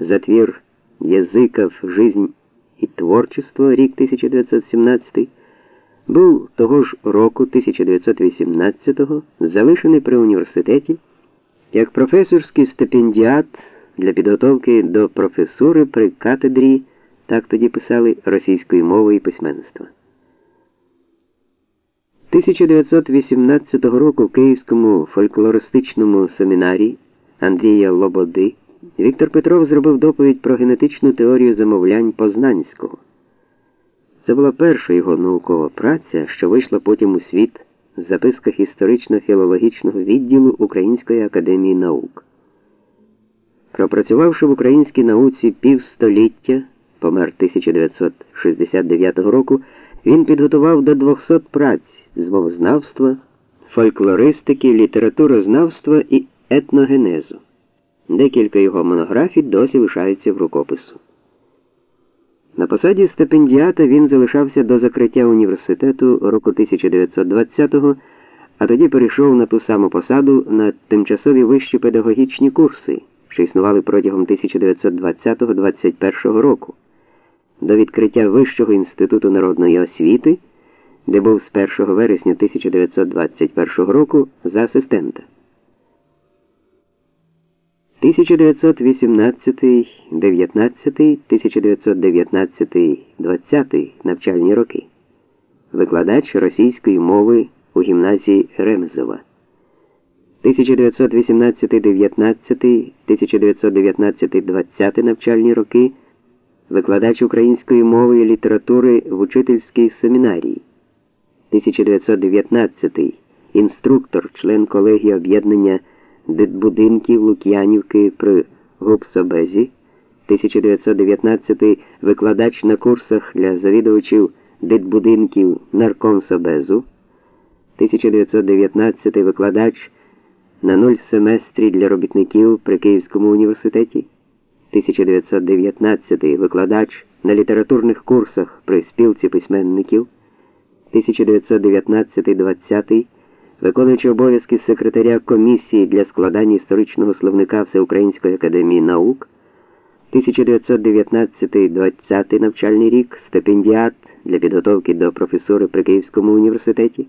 за твір Язиков, жизнь і творчество, рік 1917, був того ж року 1918-го залишений при університеті як професорський стипендіат для підготовки до професури при катедрі, так тоді писали російської мови і письменства. 1918 року в Київському фольклористичному семінарі Андрія Лободи Віктор Петров зробив доповідь про генетичну теорію замовлянь Познанського. Це була перша його наукова праця, що вийшла потім у світ в записках історично-філологічного відділу Української академії наук. Пропрацювавши в українській науці півстоліття, помер 1969 року, він підготував до 200 праць з мовознавства, фольклористики, літературознавства і етногенезу. Декілька його монографій досі лишаються в рукопису. На посаді стипендіата він залишався до закриття університету року 1920-го, а тоді перейшов на ту саму посаду на тимчасові вищі педагогічні курси, що існували протягом 1920-21 року, до відкриття Вищого інституту народної освіти, де був з 1 вересня 1921 року за асистента. 1918, 19, 1919, 20 навчальні роки. Викладач російської мови у гімназії Ремезова. 1918-19, 1919-20 навчальні роки. Викладач української мови і літератури в учительській семінарії. 1919 інструктор, член колегії об'єднання дитбудинків Лук'янівки при Гупсобезі, 1919 викладач на курсах для завідувачів дитбудинків Наркомсобезу, 1919 викладач на нуль семестрі для робітників при Київському університеті, 1919 викладач на літературних курсах при спілці письменників, 1919-20 виконуючи обов'язки секретаря комісії для складання історичного словника Всеукраїнської академії наук, 1919-20 навчальний рік, стипендіат для підготовки до професури при Київському університеті,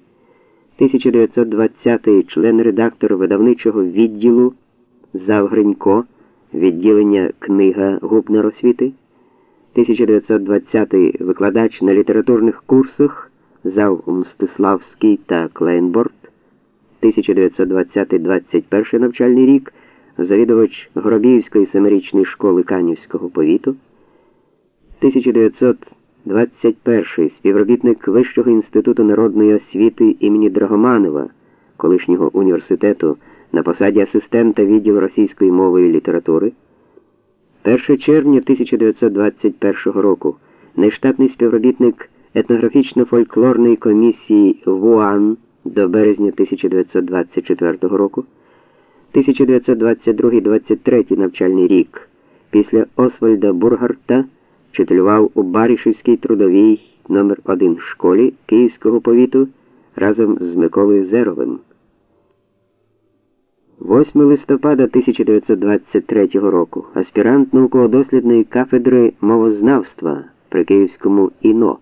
1920 член редактор видавничого відділу Завгринько, відділення книга Губнеросвіти, 1920 викладач на літературних курсах Зав Мстиславський та Клейнборд. 1920-21 навчальний рік, завідувач Гробіївської семирічної школи Канівського повіту, 1921 співробітник Вищого інституту народної освіти імені Драгоманова, колишнього університету на посаді асистента відділу російської мови і літератури. 1 червня 1921 року нештатний співробітник етнографічно-фольклорної комісії ВУАН до березня 1924 року, 1922-23 навчальний рік після Освальда Бургарта вчителював у Барішівській трудовій номер 1 школі Київського повіту разом з Миколою Зеровим. 8 листопада 1923 року аспірант науково-дослідної кафедри мовознавства при Київському ІНО.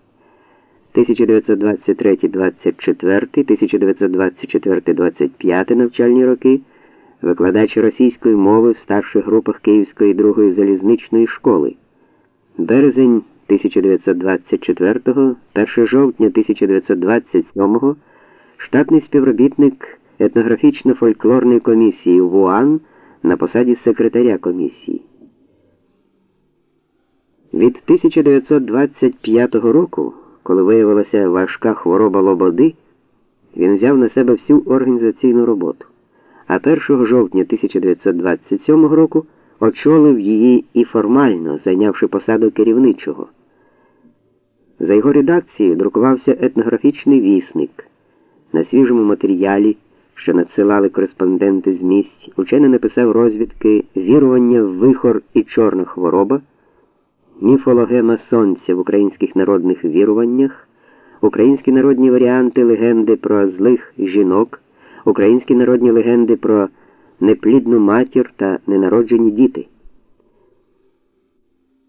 1923-24, 1924-25 навчальні роки, викладач російської мови в старших групах Київської другої залізничної школи. Березень 1924, 1 жовтня 1927 штатний співробітник етнографічно-фольклорної комісії ВУАН на посаді секретаря комісії. Від 1925 року коли виявилася важка хвороба лободи, він взяв на себе всю організаційну роботу, а 1 жовтня 1927 року очолив її і формально, зайнявши посаду керівничого. За його редакцією друкувався етнографічний вісник. На свіжому матеріалі, що надсилали кореспонденти з місць, учений написав розвідки вірування вихор і чорна хвороба міфологема сонця в українських народних віруваннях, українські народні варіанти легенди про злих жінок, українські народні легенди про неплідну матір та ненароджені діти.